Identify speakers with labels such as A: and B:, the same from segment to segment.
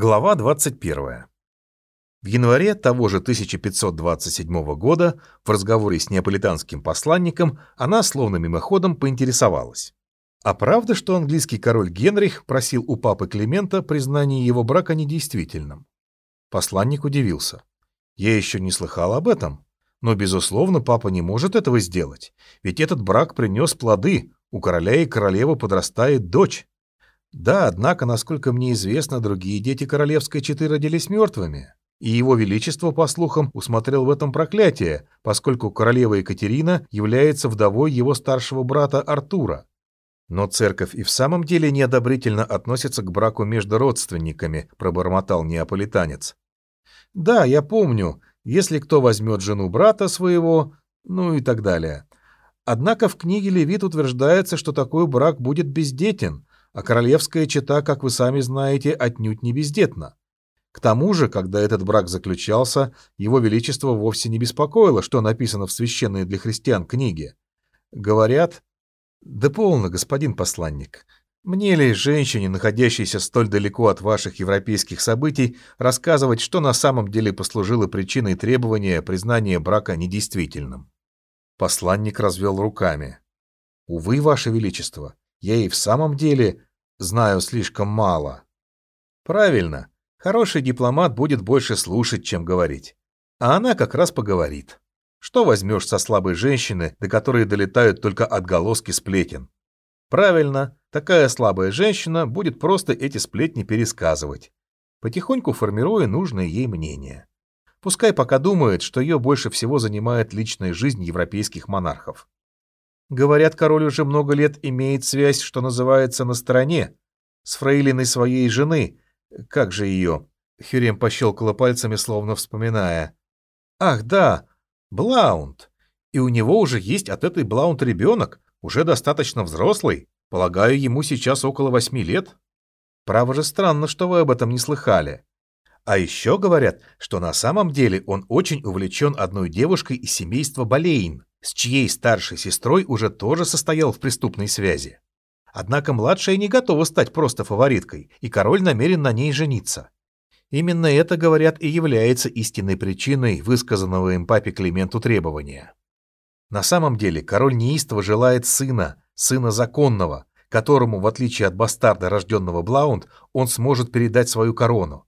A: Глава 21. В январе того же 1527 года в разговоре с неаполитанским посланником она словно мимоходом поинтересовалась. А правда, что английский король Генрих просил у папы Климента признания его брака недействительным? Посланник удивился. Я еще не слыхал об этом. Но, безусловно, папа не может этого сделать, ведь этот брак принес плоды, у короля и королевы подрастает дочь. Да, однако, насколько мне известно, другие дети королевской четы родились мертвыми. И его величество, по слухам, усмотрел в этом проклятие, поскольку королева Екатерина является вдовой его старшего брата Артура. Но церковь и в самом деле неодобрительно относится к браку между родственниками, пробормотал неаполитанец. Да, я помню, если кто возьмет жену брата своего, ну и так далее. Однако в книге Левит утверждается, что такой брак будет бездетен, а королевская чета, как вы сами знаете, отнюдь не бездетна. К тому же, когда этот брак заключался, его величество вовсе не беспокоило, что написано в священной для христиан книге. Говорят... Да полно, господин посланник. Мне ли, женщине, находящейся столь далеко от ваших европейских событий, рассказывать, что на самом деле послужило причиной требования признания брака недействительным? Посланник развел руками. Увы, ваше величество, я и в самом деле знаю слишком мало. Правильно. Хороший дипломат будет больше слушать, чем говорить. А она как раз поговорит. Что возьмешь со слабой женщины, до которой долетают только отголоски сплетен? Правильно, такая слабая женщина будет просто эти сплетни пересказывать, потихоньку формируя нужное ей мнение. Пускай пока думает, что ее больше всего занимает личная жизнь европейских монархов. Говорят, король уже много лет имеет связь, что называется, на стороне, с фрейлиной своей жены. Как же ее? Хюрем пощелкала пальцами, словно вспоминая. Ах, да, Блаунд. И у него уже есть от этой Блаунд ребенок, уже достаточно взрослый. Полагаю, ему сейчас около восьми лет. Право же странно, что вы об этом не слыхали. А еще говорят, что на самом деле он очень увлечен одной девушкой из семейства Болейн с чьей старшей сестрой уже тоже состоял в преступной связи. Однако младшая не готова стать просто фавориткой, и король намерен на ней жениться. Именно это, говорят, и является истинной причиной высказанного им папе Клименту требования. На самом деле король неистово желает сына, сына законного, которому, в отличие от бастарда, рожденного Блаунд, он сможет передать свою корону.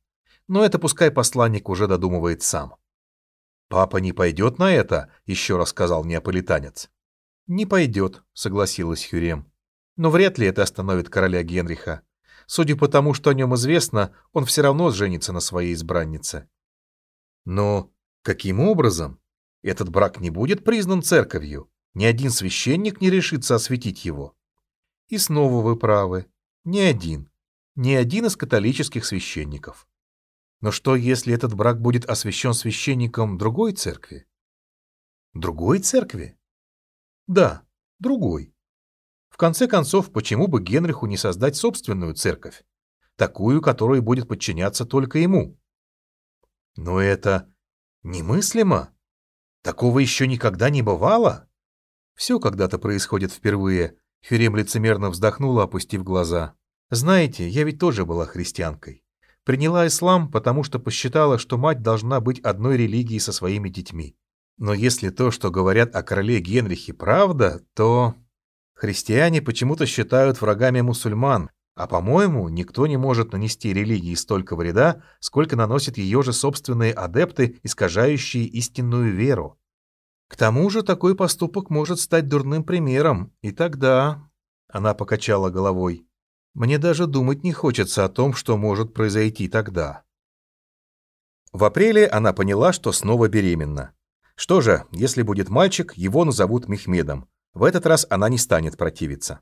A: Но это пускай посланник уже додумывает сам. «Папа не пойдет на это?» — еще раз сказал неаполитанец. «Не пойдет», — согласилась Хюрем. «Но вряд ли это остановит короля Генриха. Судя по тому, что о нем известно, он все равно женится на своей избраннице». «Но каким образом? Этот брак не будет признан церковью. Ни один священник не решится осветить его». «И снова вы правы. Ни один. Ни один из католических священников. Но что, если этот брак будет освящен священником другой церкви? Другой церкви? Да, другой. В конце концов, почему бы Генриху не создать собственную церковь? Такую, которая будет подчиняться только ему. Но это немыслимо. Такого еще никогда не бывало. Все когда-то происходит впервые. Хюрем лицемерно вздохнула, опустив глаза. Знаете, я ведь тоже была христианкой. Приняла ислам, потому что посчитала, что мать должна быть одной религией со своими детьми. Но если то, что говорят о короле Генрихе, правда, то... Христиане почему-то считают врагами мусульман, а, по-моему, никто не может нанести религии столько вреда, сколько наносят ее же собственные адепты, искажающие истинную веру. К тому же такой поступок может стать дурным примером, и тогда... Она покачала головой. Мне даже думать не хочется о том, что может произойти тогда. В апреле она поняла, что снова беременна. Что же, если будет мальчик, его назовут Мехмедом. В этот раз она не станет противиться.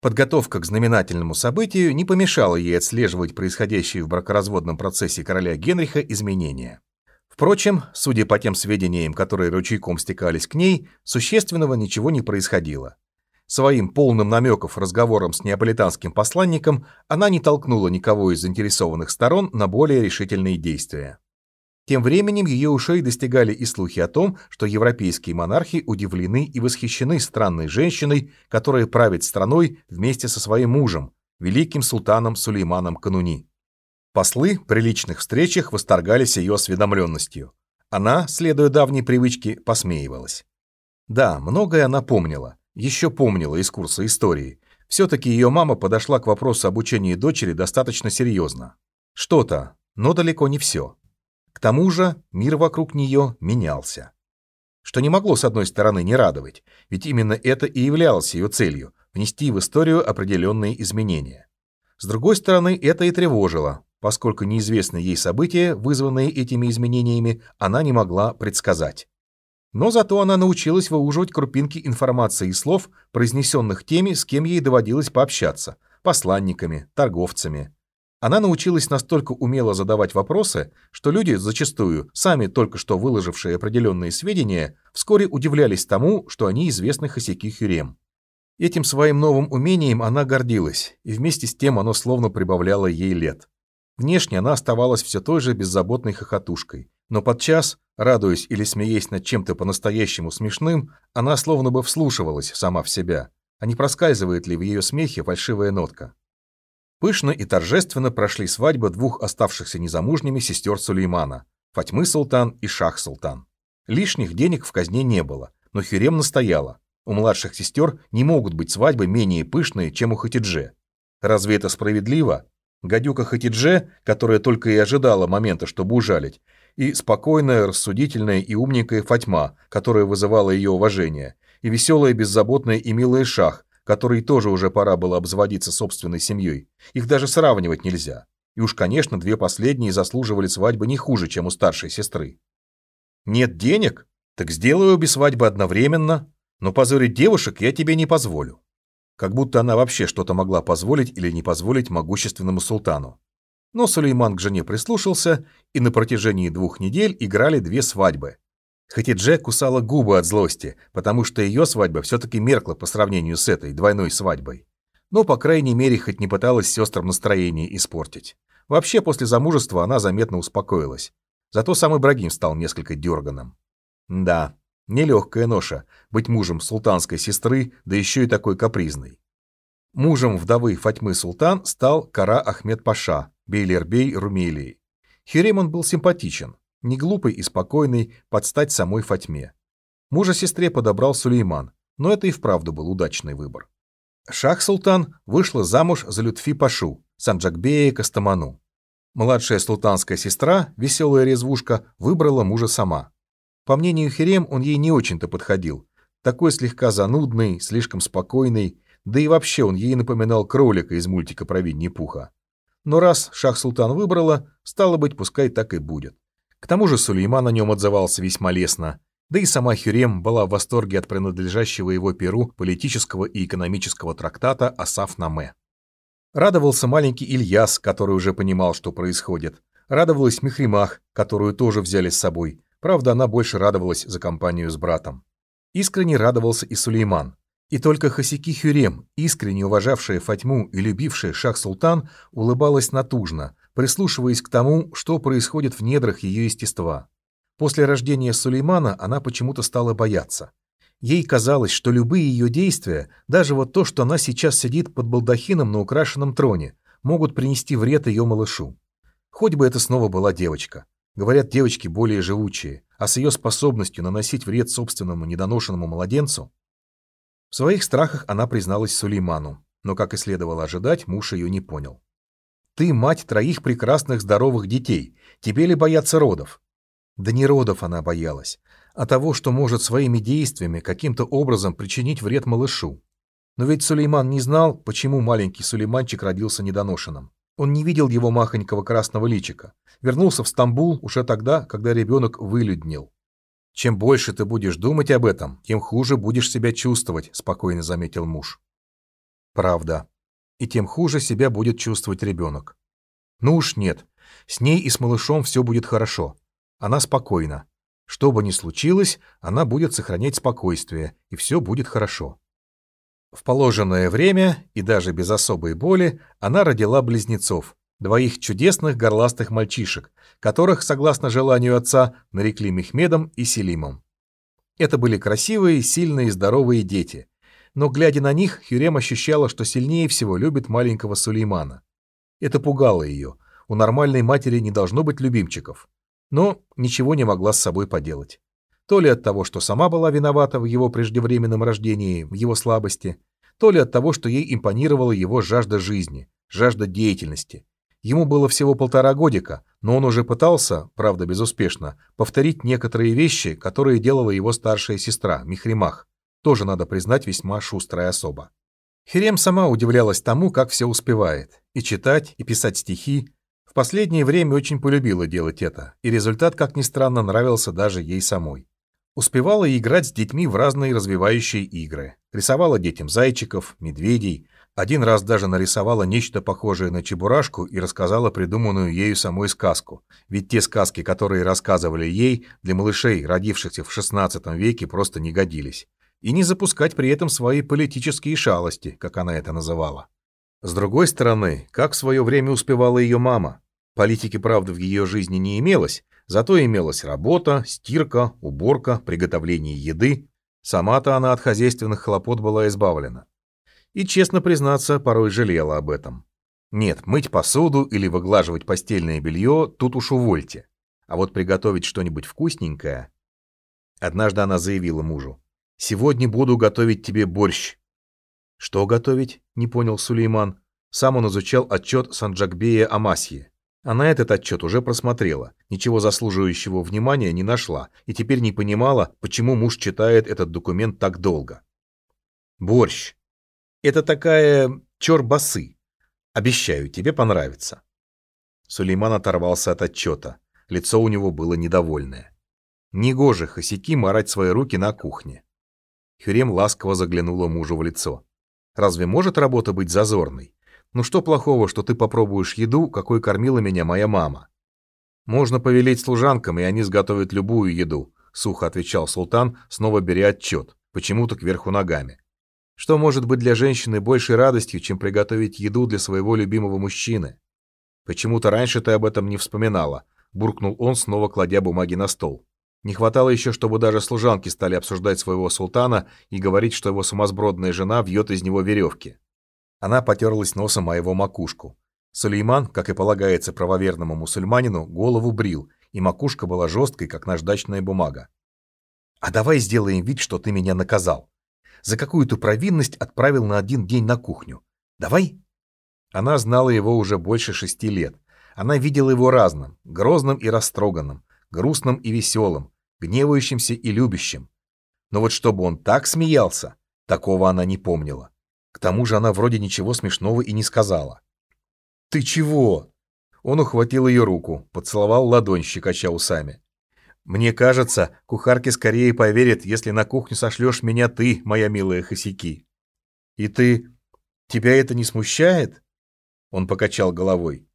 A: Подготовка к знаменательному событию не помешала ей отслеживать происходящие в бракоразводном процессе короля Генриха изменения. Впрочем, судя по тем сведениям, которые ручейком стекались к ней, существенного ничего не происходило. Своим полным намеков разговором с неаполитанским посланником она не толкнула никого из заинтересованных сторон на более решительные действия. Тем временем ее ушей достигали и слухи о том, что европейские монархи удивлены и восхищены странной женщиной, которая правит страной вместе со своим мужем, великим султаном Сулейманом Кануни. Послы при личных встречах восторгались ее осведомленностью. Она, следуя давней привычке, посмеивалась. Да, многое она помнила, еще помнила из курса истории. Все-таки ее мама подошла к вопросу обучения дочери достаточно серьезно. Что-то, но далеко не все. К тому же мир вокруг нее менялся. Что не могло, с одной стороны, не радовать, ведь именно это и являлось ее целью – внести в историю определенные изменения. С другой стороны, это и тревожило, поскольку неизвестные ей события, вызванные этими изменениями, она не могла предсказать. Но зато она научилась выуживать крупинки информации и слов, произнесенных теми, с кем ей доводилось пообщаться – посланниками, торговцами. Она научилась настолько умело задавать вопросы, что люди, зачастую, сами только что выложившие определенные сведения, вскоре удивлялись тому, что они известны Хосяки Хюрем. Этим своим новым умением она гордилась, и вместе с тем оно словно прибавляло ей лет. Внешне она оставалась все той же беззаботной хохотушкой, но подчас, радуясь или смеясь над чем-то по-настоящему смешным, она словно бы вслушивалась сама в себя, а не проскальзывает ли в ее смехе фальшивая нотка. Пышно и торжественно прошли свадьбы двух оставшихся незамужними сестер Сулеймана – Фатьмы Султан и Шах Султан. Лишних денег в казне не было, но Хюрем настояла. У младших сестер не могут быть свадьбы менее пышные, чем у Хатидже. Разве это справедливо? Гадюка Хатидже, которая только и ожидала момента, чтобы ужалить, и спокойная, рассудительная и умненькая Фатьма, которая вызывала ее уважение, и веселая, беззаботная и милая Шах, которой тоже уже пора было обзаводиться собственной семьей. Их даже сравнивать нельзя. И уж, конечно, две последние заслуживали свадьбы не хуже, чем у старшей сестры. Нет денег? Так сделаю обе свадьбы одновременно, но позорить девушек я тебе не позволю. Как будто она вообще что-то могла позволить или не позволить могущественному султану. Но Сулейман к жене прислушался, и на протяжении двух недель играли две свадьбы, Хатидже кусала губы от злости, потому что ее свадьба все-таки меркла по сравнению с этой двойной свадьбой. Но, по крайней мере, хоть не пыталась сестрам настроение испортить. Вообще, после замужества она заметно успокоилась. Зато сам Ибрагим стал несколько дерганым. Да, нелегкая ноша – быть мужем султанской сестры, да еще и такой капризной. Мужем вдовы Фатьмы Султан стал Кара Ахмед Паша, Бейлербей Румелии. Херем он был симпатичен, не глупый и спокойный, под стать самой Фатьме. Мужа сестре подобрал Сулейман, но это и вправду был удачный выбор. Шах-Султан вышла замуж за Лютфи Пашу, Санджакбея Кастаману. Младшая султанская сестра, веселая резвушка, выбрала мужа сама. По мнению Херем, он ей не очень-то подходил. Такой слегка занудный, слишком спокойный, да и вообще он ей напоминал кролика из мультика про Винни-Пуха. Но раз Шах-Султан выбрала, стало быть, пускай так и будет. К тому же Сулейман о нем отзывался весьма лестно, да и сама Хюрем была в восторге от принадлежащего его перу политического и экономического трактата Асаф Наме. Радовался маленький Ильяс, который уже понимал, что происходит. Радовалась Мехримах, которую тоже взяли с собой. Правда, она больше радовалась за компанию с братом. Искренне радовался и Сулейман. И только Хасики Хюрем, искренне уважавшая Фатьму и любившая Шах-Султан, улыбалась натужно, прислушиваясь к тому, что происходит в недрах ее естества. После рождения Сулеймана она почему-то стала бояться. Ей казалось, что любые ее действия, даже вот то, что она сейчас сидит под балдахином на украшенном троне, могут принести вред ее малышу. Хоть бы это снова была девочка. Говорят, девочки более живучие, а с ее способностью наносить вред собственному недоношенному младенцу. В своих страхах она призналась Сулейману, но, как и следовало ожидать, муж ее не понял. Ты мать троих прекрасных здоровых детей. Тебе ли бояться родов? Да не родов она боялась, а того, что может своими действиями каким-то образом причинить вред малышу. Но ведь Сулейман не знал, почему маленький Сулейманчик родился недоношенным. Он не видел его махонького красного личика. Вернулся в Стамбул уже тогда, когда ребенок вылюднил. «Чем больше ты будешь думать об этом, тем хуже будешь себя чувствовать», – спокойно заметил муж. «Правда и тем хуже себя будет чувствовать ребенок. Ну уж нет, с ней и с малышом все будет хорошо. Она спокойна. Что бы ни случилось, она будет сохранять спокойствие, и все будет хорошо. В положенное время, и даже без особой боли, она родила близнецов, двоих чудесных горластых мальчишек, которых, согласно желанию отца, нарекли Мехмедом и Селимом. Это были красивые, сильные и здоровые дети, но, глядя на них, Хюрем ощущала, что сильнее всего любит маленького Сулеймана. Это пугало ее. у нормальной матери не должно быть любимчиков. Но ничего не могла с собой поделать. То ли от того, что сама была виновата в его преждевременном рождении, в его слабости, то ли от того, что ей импонировала его жажда жизни, жажда деятельности. Ему было всего полтора годика, но он уже пытался, правда безуспешно, повторить некоторые вещи, которые делала его старшая сестра, Михримах, тоже, надо признать, весьма шустрая особа. Херем сама удивлялась тому, как все успевает. И читать, и писать стихи. В последнее время очень полюбила делать это, и результат, как ни странно, нравился даже ей самой. Успевала играть с детьми в разные развивающие игры. Рисовала детям зайчиков, медведей. Один раз даже нарисовала нечто похожее на чебурашку и рассказала придуманную ею самой сказку. Ведь те сказки, которые рассказывали ей, для малышей, родившихся в XVI веке, просто не годились. И не запускать при этом свои политические шалости, как она это называла. С другой стороны, как в свое время успевала ее мама. Политики, правда, в ее жизни не имелось, Зато имелась работа, стирка, уборка, приготовление еды. Сама-то она от хозяйственных хлопот была избавлена. И, честно признаться, порой жалела об этом. Нет, мыть посуду или выглаживать постельное белье тут уж увольте. А вот приготовить что-нибудь вкусненькое... Однажды она заявила мужу. «Сегодня буду готовить тебе борщ». «Что готовить?» — не понял Сулейман. Сам он изучал отчет Санджакбея Амасье. Она этот отчет уже просмотрела, ничего заслуживающего внимания не нашла и теперь не понимала, почему муж читает этот документ так долго. Борщ. Это такая чорбасы. Обещаю, тебе понравится. Сулейман оторвался от отчета. Лицо у него было недовольное. Негоже хосяки марать свои руки на кухне. Хюрем ласково заглянула мужу в лицо. Разве может работа быть зазорной? Ну что плохого, что ты попробуешь еду, какой кормила меня моя мама? Можно повелеть служанкам, и они сготовят любую еду, сухо отвечал султан, снова беря отчет, почему-то кверху ногами. Что может быть для женщины большей радостью, чем приготовить еду для своего любимого мужчины? Почему-то раньше ты об этом не вспоминала, буркнул он, снова кладя бумаги на стол. Не хватало еще, чтобы даже служанки стали обсуждать своего султана и говорить, что его сумасбродная жена вьет из него веревки. Она потерлась носом о его макушку. Сулейман, как и полагается правоверному мусульманину, голову брил, и макушка была жесткой, как наждачная бумага. «А давай сделаем вид, что ты меня наказал. За какую-то провинность отправил на один день на кухню. Давай?» Она знала его уже больше шести лет. Она видела его разным, грозным и растроганным, грустным и веселым, гневающимся и любящим. Но вот чтобы он так смеялся, такого она не помнила. К тому же она вроде ничего смешного и не сказала. «Ты чего?» Он ухватил ее руку, поцеловал ладонь, щекоча усами. «Мне кажется, кухарки скорее поверят, если на кухню сошлешь меня ты, моя милая Хосяки». «И ты... Тебя это не смущает?» Он покачал головой.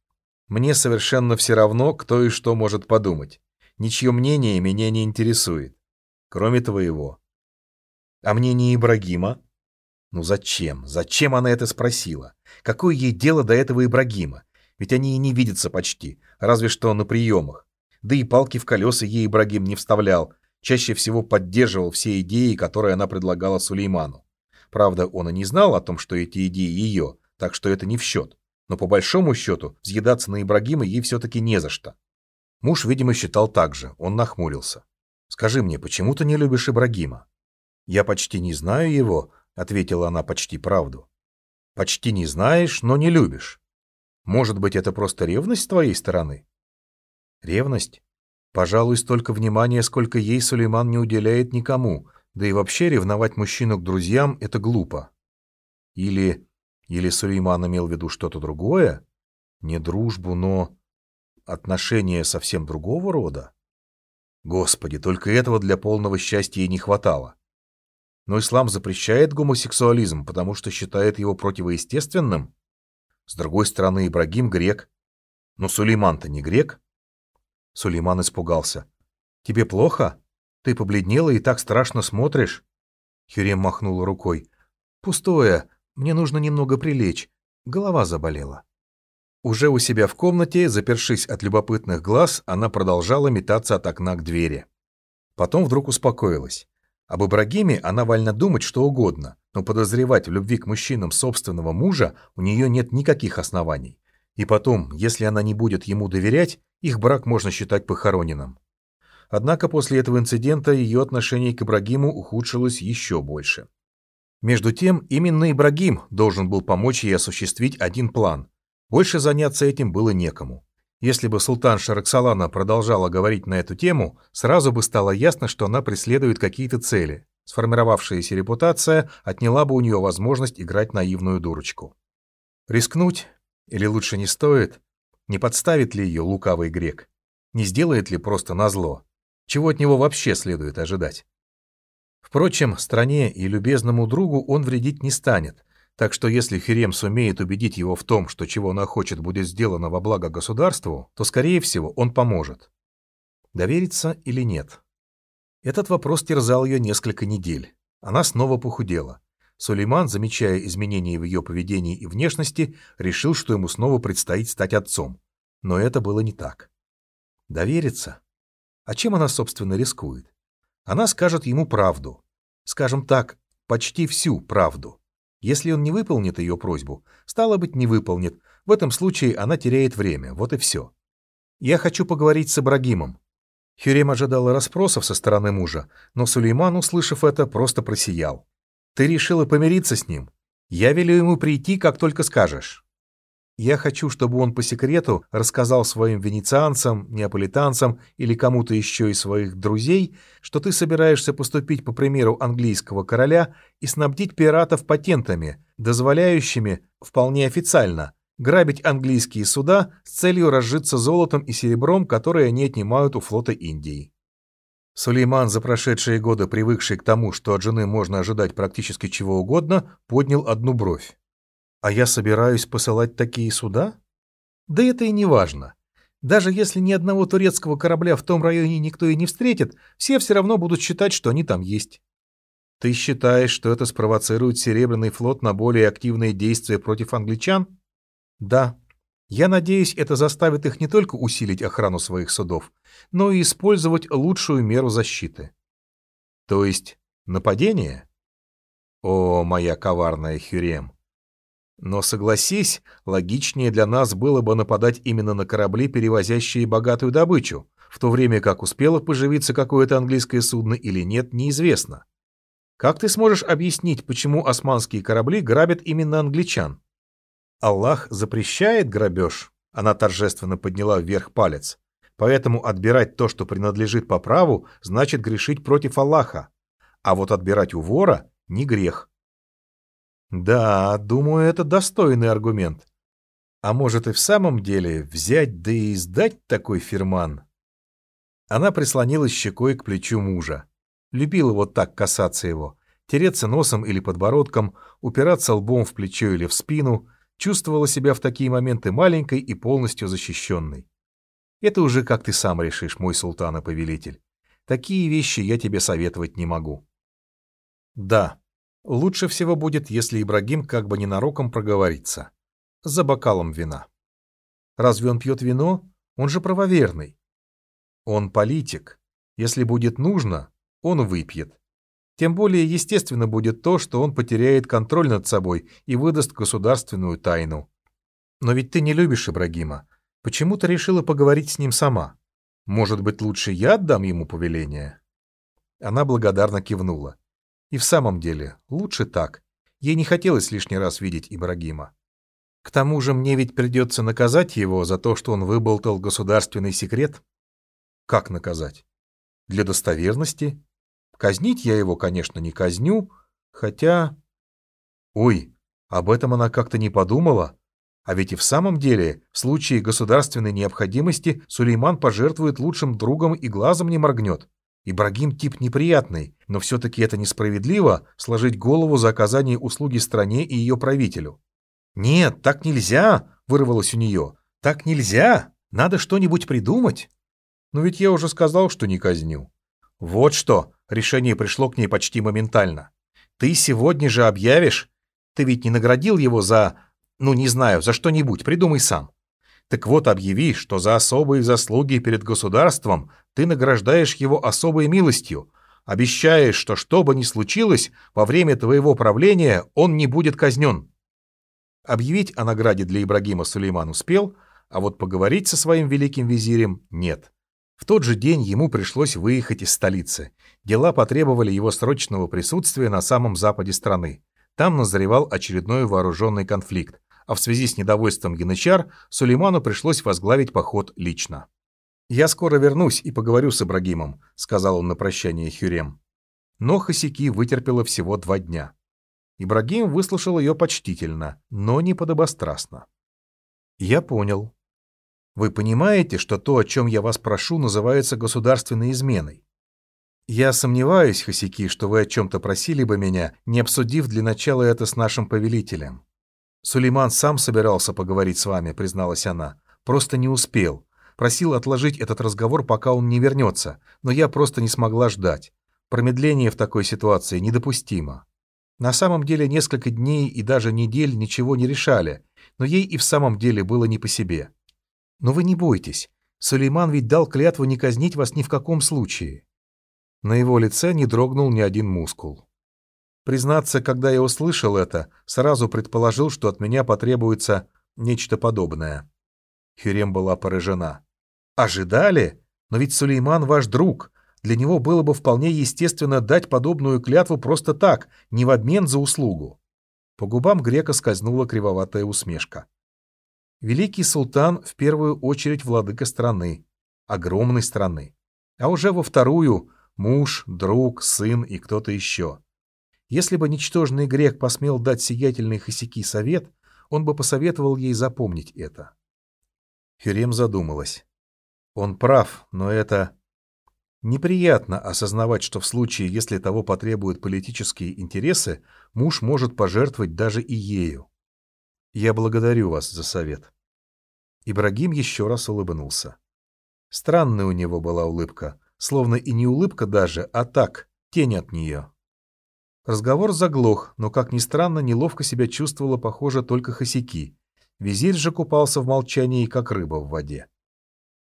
A: «Мне совершенно все равно, кто и что может подумать. Ничье мнение меня не интересует. Кроме твоего». «А мнение Ибрагима?» Ну зачем? Зачем она это спросила? Какое ей дело до этого Ибрагима? Ведь они и не видятся почти, разве что на приемах. Да и палки в колеса ей Ибрагим не вставлял, чаще всего поддерживал все идеи, которые она предлагала Сулейману. Правда, он и не знал о том, что эти идеи ее, так что это не в счет. Но по большому счету, взъедаться на Ибрагима ей все-таки не за что. Муж, видимо, считал так же, он нахмурился. «Скажи мне, почему ты не любишь Ибрагима?» «Я почти не знаю его, ответила она почти правду. Почти не знаешь, но не любишь. Может быть, это просто ревность с твоей стороны? Ревность? Пожалуй, столько внимания, сколько ей Сулейман не уделяет никому, да и вообще ревновать мужчину к друзьям – это глупо. Или... Или Сулейман имел в виду что-то другое? Не дружбу, но... Отношения совсем другого рода? Господи, только этого для полного счастья и не хватало. Но ислам запрещает гомосексуализм, потому что считает его противоестественным. С другой стороны, Ибрагим грек. Но Сулейман-то не грек. Сулейман испугался. «Тебе плохо? Ты побледнела и так страшно смотришь?» Хюрем махнула рукой. «Пустое. Мне нужно немного прилечь. Голова заболела». Уже у себя в комнате, запершись от любопытных глаз, она продолжала метаться от окна к двери. Потом вдруг успокоилась. Об Ибрагиме она вольна думать что угодно, но подозревать в любви к мужчинам собственного мужа у нее нет никаких оснований. И потом, если она не будет ему доверять, их брак можно считать похороненным. Однако после этого инцидента ее отношение к Ибрагиму ухудшилось еще больше. Между тем, именно Ибрагим должен был помочь ей осуществить один план. Больше заняться этим было некому. Если бы султан Шараксалана продолжала говорить на эту тему, сразу бы стало ясно, что она преследует какие-то цели. Сформировавшаяся репутация отняла бы у нее возможность играть наивную дурочку. Рискнуть? Или лучше не стоит? Не подставит ли ее лукавый грек? Не сделает ли просто назло? Чего от него вообще следует ожидать? Впрочем, стране и любезному другу он вредить не станет, так что если Хирем сумеет убедить его в том, что чего она хочет будет сделано во благо государству, то, скорее всего, он поможет. Довериться или нет? Этот вопрос терзал ее несколько недель. Она снова похудела. Сулейман, замечая изменения в ее поведении и внешности, решил, что ему снова предстоит стать отцом. Но это было не так. Довериться? А чем она, собственно, рискует? Она скажет ему правду. Скажем так, почти всю правду. Если он не выполнит ее просьбу, стало быть, не выполнит. В этом случае она теряет время, вот и все. «Я хочу поговорить с Ибрагимом», Хюрем ожидала расспросов со стороны мужа, но Сулейман, услышав это, просто просиял. «Ты решила помириться с ним? Я велю ему прийти, как только скажешь». Я хочу, чтобы он по секрету рассказал своим венецианцам, неаполитанцам или кому-то еще из своих друзей, что ты собираешься поступить по примеру английского короля и снабдить пиратов патентами, дозволяющими, вполне официально, грабить английские суда с целью разжиться золотом и серебром, которые они отнимают у флота Индии. Сулейман, за прошедшие годы привыкший к тому, что от жены можно ожидать практически чего угодно, поднял одну бровь. «А я собираюсь посылать такие суда?» «Да это и не важно. Даже если ни одного турецкого корабля в том районе никто и не встретит, все все равно будут считать, что они там есть». «Ты считаешь, что это спровоцирует Серебряный флот на более активные действия против англичан?» Да, я надеюсь, это заставит их не только усилить охрану своих судов, но и использовать лучшую меру защиты. То есть нападение? О, моя коварная Хюрем! Но согласись, логичнее для нас было бы нападать именно на корабли, перевозящие богатую добычу, в то время как успело поживиться какое-то английское судно или нет, неизвестно. Как ты сможешь объяснить, почему османские корабли грабят именно англичан? Аллах запрещает грабеж, она торжественно подняла вверх палец. Поэтому отбирать то, что принадлежит по праву, значит грешить против Аллаха. А вот отбирать у вора – не грех. Да, думаю, это достойный аргумент. А может и в самом деле взять да и сдать такой фирман? Она прислонилась щекой к плечу мужа. Любила вот так касаться его, тереться носом или подбородком, упираться лбом в плечо или в спину – чувствовала себя в такие моменты маленькой и полностью защищенной. Это уже как ты сам решишь, мой султан и повелитель. Такие вещи я тебе советовать не могу. Да, лучше всего будет, если Ибрагим как бы ненароком проговорится. За бокалом вина. Разве он пьет вино? Он же правоверный. Он политик. Если будет нужно, он выпьет. Тем более естественно будет то, что он потеряет контроль над собой и выдаст государственную тайну. Но ведь ты не любишь Ибрагима. Почему ты решила поговорить с ним сама? Может быть, лучше я отдам ему повеление?» Она благодарно кивнула. И в самом деле, лучше так. Ей не хотелось лишний раз видеть Ибрагима. К тому же мне ведь придется наказать его за то, что он выболтал государственный секрет. Как наказать? Для достоверности Казнить я его, конечно, не казню, хотя... Ой, об этом она как-то не подумала. А ведь и в самом деле, в случае государственной необходимости Сулейман пожертвует лучшим другом и глазом не моргнет. Ибрагим тип неприятный, но все-таки это несправедливо сложить голову за оказание услуги стране и ее правителю. «Нет, так нельзя!» — вырвалось у нее. «Так нельзя! Надо что-нибудь придумать!» «Но ведь я уже сказал, что не казню». «Вот что!» Решение пришло к ней почти моментально. «Ты сегодня же объявишь? Ты ведь не наградил его за... Ну, не знаю, за что-нибудь, придумай сам. Так вот, объяви, что за особые заслуги перед государством ты награждаешь его особой милостью, обещаешь, что что бы ни случилось, во время твоего правления он не будет казнен». Объявить о награде для Ибрагима Сулейман успел, а вот поговорить со своим великим визирем нет. В тот же день ему пришлось выехать из столицы. Дела потребовали его срочного присутствия на самом западе страны. Там назревал очередной вооруженный конфликт, а в связи с недовольством янычар Сулейману пришлось возглавить поход лично. «Я скоро вернусь и поговорю с Ибрагимом», — сказал он на прощание Хюрем. Но Хасики вытерпела всего два дня. Ибрагим выслушал ее почтительно, но не подобострастно. «Я понял. Вы понимаете, что то, о чем я вас прошу, называется государственной изменой? Я сомневаюсь, Хасики, что вы о чем-то просили бы меня, не обсудив для начала это с нашим повелителем. Сулейман сам собирался поговорить с вами, призналась она. Просто не успел. Просил отложить этот разговор, пока он не вернется, но я просто не смогла ждать. Промедление в такой ситуации недопустимо. На самом деле несколько дней и даже недель ничего не решали, но ей и в самом деле было не по себе. Но вы не бойтесь. Сулейман ведь дал клятву не казнить вас ни в каком случае. На его лице не дрогнул ни один мускул. Признаться, когда я услышал это, сразу предположил, что от меня потребуется нечто подобное. Хюрем была поражена. «Ожидали? Но ведь Сулейман ваш друг. Для него было бы вполне естественно дать подобную клятву просто так, не в обмен за услугу». По губам грека скользнула кривоватая усмешка. Великий султан в первую очередь владыка страны, огромной страны, а уже во вторую – муж, друг, сын и кто-то еще. Если бы ничтожный грек посмел дать сиятельный Хосяки совет, он бы посоветовал ей запомнить это. Хюрем задумалась. Он прав, но это... Неприятно осознавать, что в случае, если того потребуют политические интересы, муж может пожертвовать даже и ею. Я благодарю вас за совет. Ибрагим еще раз улыбнулся. Странная у него была улыбка, словно и не улыбка даже, а так, тень от нее. Разговор заглох, но, как ни странно, неловко себя чувствовала, похоже, только Хосяки. Визирь же купался в молчании, как рыба в воде.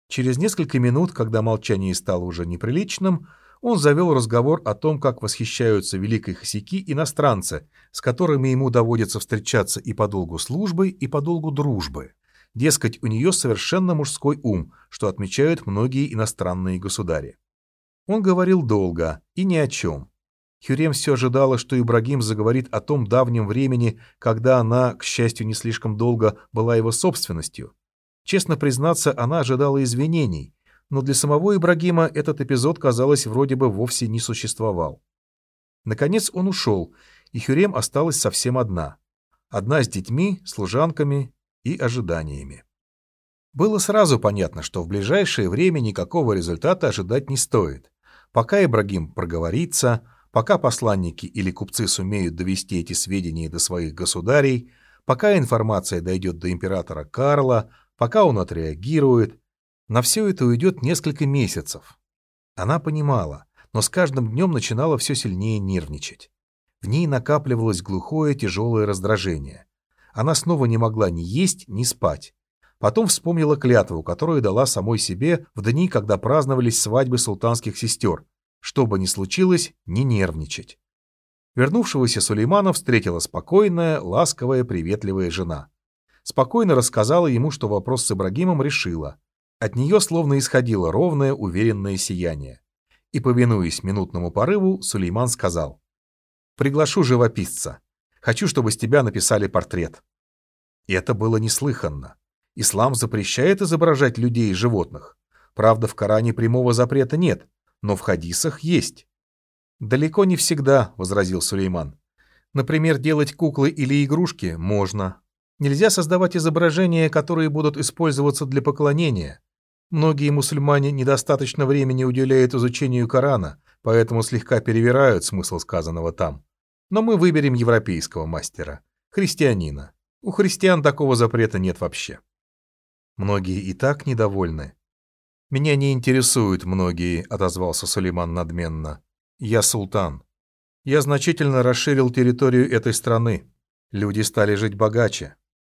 A: Через несколько минут, когда молчание стало уже неприличным, он завел разговор о том, как восхищаются великой Хосяки иностранцы, с которыми ему доводится встречаться и по долгу службы, и по долгу дружбы. Дескать, у нее совершенно мужской ум, что отмечают многие иностранные государи. Он говорил долго и ни о чем. Хюрем все ожидала, что Ибрагим заговорит о том давнем времени, когда она, к счастью, не слишком долго была его собственностью. Честно признаться, она ожидала извинений, но для самого Ибрагима этот эпизод, казалось, вроде бы вовсе не существовал. Наконец он ушел, и Хюрем осталась совсем одна. Одна с детьми, служанками и ожиданиями. Было сразу понятно, что в ближайшее время никакого результата ожидать не стоит. Пока Ибрагим проговорится, пока посланники или купцы сумеют довести эти сведения до своих государей, пока информация дойдет до императора Карла, пока он отреагирует, на все это уйдет несколько месяцев. Она понимала, но с каждым днем начинала все сильнее нервничать. В ней накапливалось глухое тяжелое раздражение. Она снова не могла ни есть, ни спать. Потом вспомнила клятву, которую дала самой себе в дни, когда праздновались свадьбы султанских сестер. Что бы ни случилось, не нервничать. Вернувшегося Сулеймана встретила спокойная, ласковая, приветливая жена. Спокойно рассказала ему, что вопрос с Ибрагимом решила. От нее словно исходило ровное, уверенное сияние. И, повинуясь минутному порыву, Сулейман сказал. «Приглашу живописца. Хочу, чтобы с тебя написали портрет». И это было неслыханно. Ислам запрещает изображать людей и животных. Правда, в Коране прямого запрета нет, но в хадисах есть. «Далеко не всегда», — возразил Сулейман. «Например, делать куклы или игрушки можно. Нельзя создавать изображения, которые будут использоваться для поклонения. Многие мусульмане недостаточно времени уделяют изучению Корана, поэтому слегка перевирают смысл сказанного там. Но мы выберем европейского мастера, христианина. У христиан такого запрета нет вообще. Многие и так недовольны. «Меня не интересуют многие», — отозвался Сулейман надменно. «Я султан. Я значительно расширил территорию этой страны. Люди стали жить богаче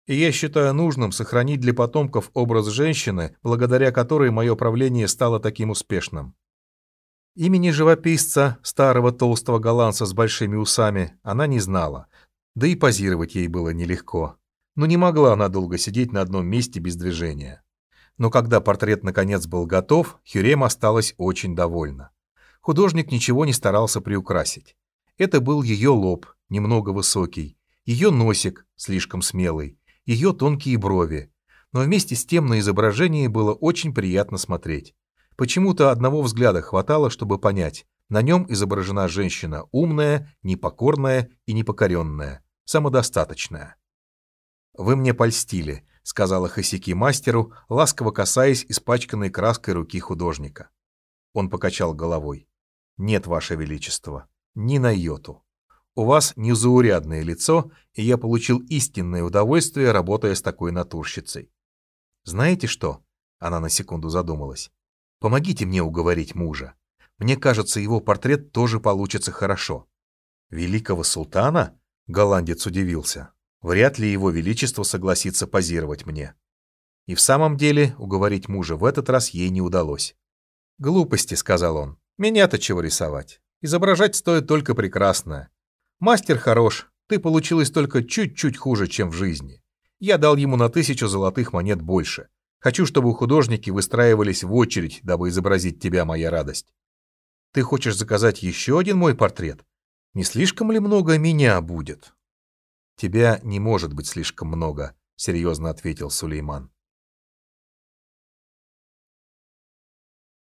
A: и я считаю нужным сохранить для потомков образ женщины, благодаря которой мое правление стало таким успешным. Имени живописца, старого толстого голландца с большими усами, она не знала, да и позировать ей было нелегко. но не могла она долго сидеть на одном месте без движения. Но когда портрет наконец был готов, Хюрем осталась очень довольна. Художник ничего не старался приукрасить. Это был ее лоб, немного высокий, ее носик, слишком смелый, ее тонкие брови. Но вместе с тем на изображении было очень приятно смотреть. Почему-то одного взгляда хватало, чтобы понять, на нем изображена женщина умная, непокорная и непокоренная, самодостаточная. «Вы мне польстили», — сказала Хосяки мастеру, ласково касаясь испачканной краской руки художника. Он покачал головой. «Нет, Ваше Величество, ни на йоту. У вас незаурядное лицо, и я получил истинное удовольствие, работая с такой натурщицей. Знаете что?» Она на секунду задумалась. «Помогите мне уговорить мужа. Мне кажется, его портрет тоже получится хорошо». «Великого султана?» — голландец удивился. Вряд ли его величество согласится позировать мне. И в самом деле уговорить мужа в этот раз ей не удалось. «Глупости», — сказал он. «Меня-то чего рисовать? Изображать стоит только прекрасное. Мастер хорош, ты получилась только чуть-чуть хуже, чем в жизни. Я дал ему на тысячу золотых монет больше. Хочу, чтобы художники выстраивались в очередь, дабы изобразить тебя, моя радость. Ты хочешь заказать еще один мой портрет? Не слишком ли много меня будет?» «Тебя не может быть слишком много», — серьезно ответил Сулейман.